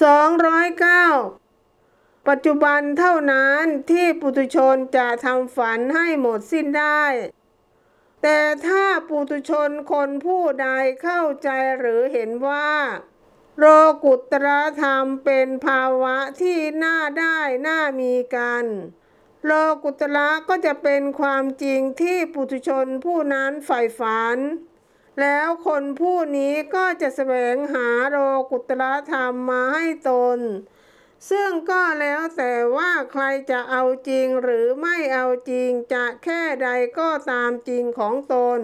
209 ปัจจุบันเท่านั้นที่ปุถุชนจะทำฝันให้หมดสิ้นได้ แต่ถ้าปุถุชนคนผู้ใดเข้าใจหรือเห็นว่า โลกุตรธรรมเป็นภาวะที่น่าได้น่ามีกันโลกุตระก็จะเป็นความจริงที่ปุถุชนผู้นั้นใฝ่ฝัน แล้วคนผู้นี้ก็จะแสวงหาโลกุตระธรรมมาให้ตน ซึ่งก็แล้วแต่ว่าใครจะเอาจริงหรือไม่เอาจริงจะแค่ใดก็ตามจริงของตน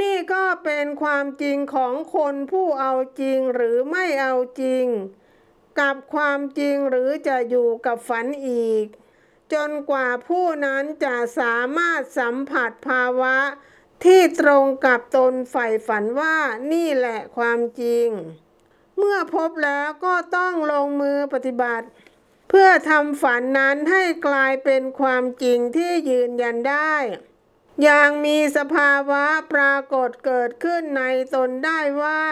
นี่ก็เป็นความจริงของคนผู้เอาจริงหรือไม่เอาจริง กับความจริงหรือจะอยู่กับฝันอีก จนกว่าผู้นั้นจะสามารถสัมผัสภาวะ ที่ตรงกับตนใฝ่ฝันว่านี่แหละความจริง เมื่อพบแล้วก็ต้องลงมือปฏิบัติ เพื่อทำฝันนั้นให้กลายเป็นความจริงที่ยืนยันได้ อย่างมีสภาวะปรากฏเกิดขึ้นในตนได้ว่า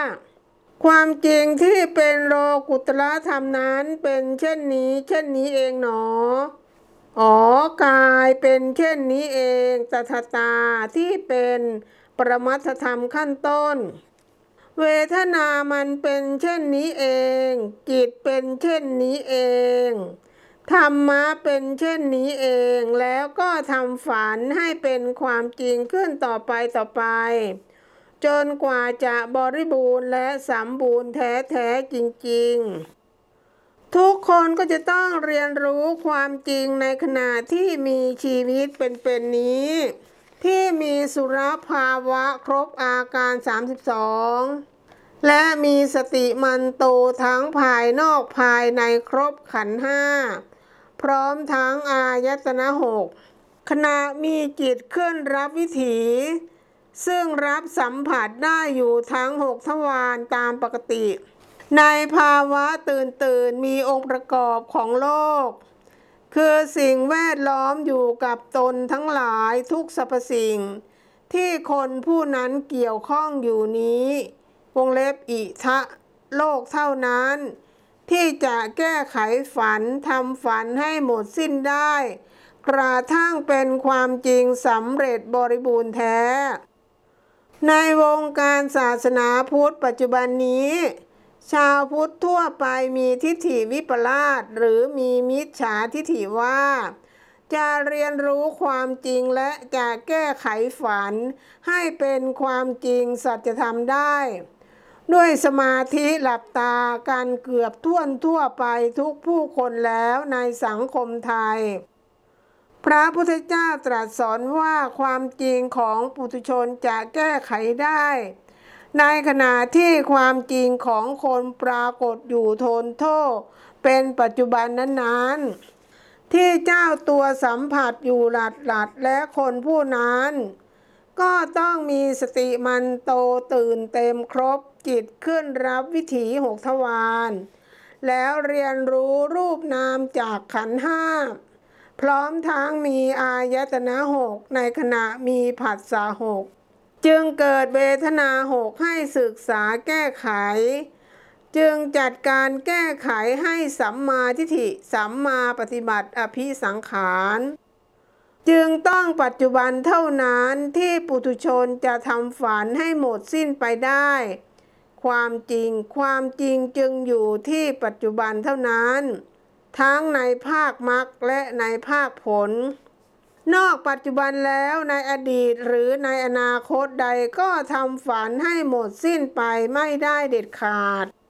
ความจริงที่เป็นโลกุตละธรรมนั้นเป็นเช่นนี้ เช่นนี้เองหนอายเป็นเช่นนี้เองตถาตาที่เป็นปรมัตถธรรมขั้นต้น เวทนามันเป็นเช่นนี้เอง จิตเป็นเช่นนี้เองธรรมะเป็นเช่นนี้เองแล้วก็ทำฝันให้เป็นความจริงขึ้นต่อไปต่อไป จนกว่าจะบริบูรณ์และสมบูรณ์แท้แท้ๆจริง ๆ ทุกคนก็จะต้องเรียนรู้ความจริงในขณะที่มีชีวิตเป็นๆนี้ ที่มีสุรภาวะครบอาการ 32 และมีสติมันโตทั้งภายนอกภายในครบขันห้าพร้อมทั้งอายตนะหกขณะมีจิตเคลื่อนรับวิถี ซึ่งรับสัมผัสได้อยู่ทั้งหกทวารตามปกติ ในภาวะตื่นตื่นมีองค์ประกอบของโลก คือสิ่งแวดล้อมอยู่กับตนทั้งหลายทุกสรรพสิ่ง ที่คนผู้นั้นเกี่ยวข้องอยู่นี้ วงเล็บอิทะโลกเท่านั้น ที่จะแก้ไขฝันทำฝันให้หมดสิ้นได้ กระทั่งเป็นความจริงสำเร็จบริบูรณ์แท้ ในวงการศาสนาพุทธปัจจุบันนี้ ชาวพุทธทั่วไปมีทิฏฐิวิปลาสหรือมีมิจฉาทิฏฐิว่า จะเรียนรู้ความจริงและจะแก้ไขฝัน ให้เป็นความจริงสัจธรรมได้ ด้วยสมาธิหลับตากันเกือบท่วนทั่วไปทุกผู้คนแล้วในสังคมไทย พระพุทธเจ้าตรัสสอนว่าความจริงของปุถุชนจะแก้ไขได้ ในขณะที่ความจริงของคนปรากฏอยู่ทนโทษ เป็นปัจจุบันนั้นๆ ที่เจ้าตัวสัมผัสอยู่หลัดหลัดและคนผู้นั้น ก็ต้องมีสติมันโตตื่นเต็มครบจิตขึ้นรับวิถีหกทวารแล้วเรียนรู้รูปนามจากขันห้า พร้อมทั้งมีอายตนะหกในขณะมีผัสสะหก จึงเกิดเวทนาหกให้ศึกษาแก้ไข จึงจัดการแก้ไขให้สัมมาทิฏฐิสัมมาปฏิบัติอภิสังขารจึงต้องปัจจุบันเท่านั้นที่ปุถุชนจะทำฝันให้หมดสิ้นไปได้ ความจริงความจริงจึงอยู่ที่ปัจจุบันเท่านั้น ทั้งในภาคมรรคและในภาคผล นอกปัจจุบันแล้วในอดีตหรือในอนาคตใดก็ทำฝันให้หมดสิ้นไปไม่ได้เด็ดขาด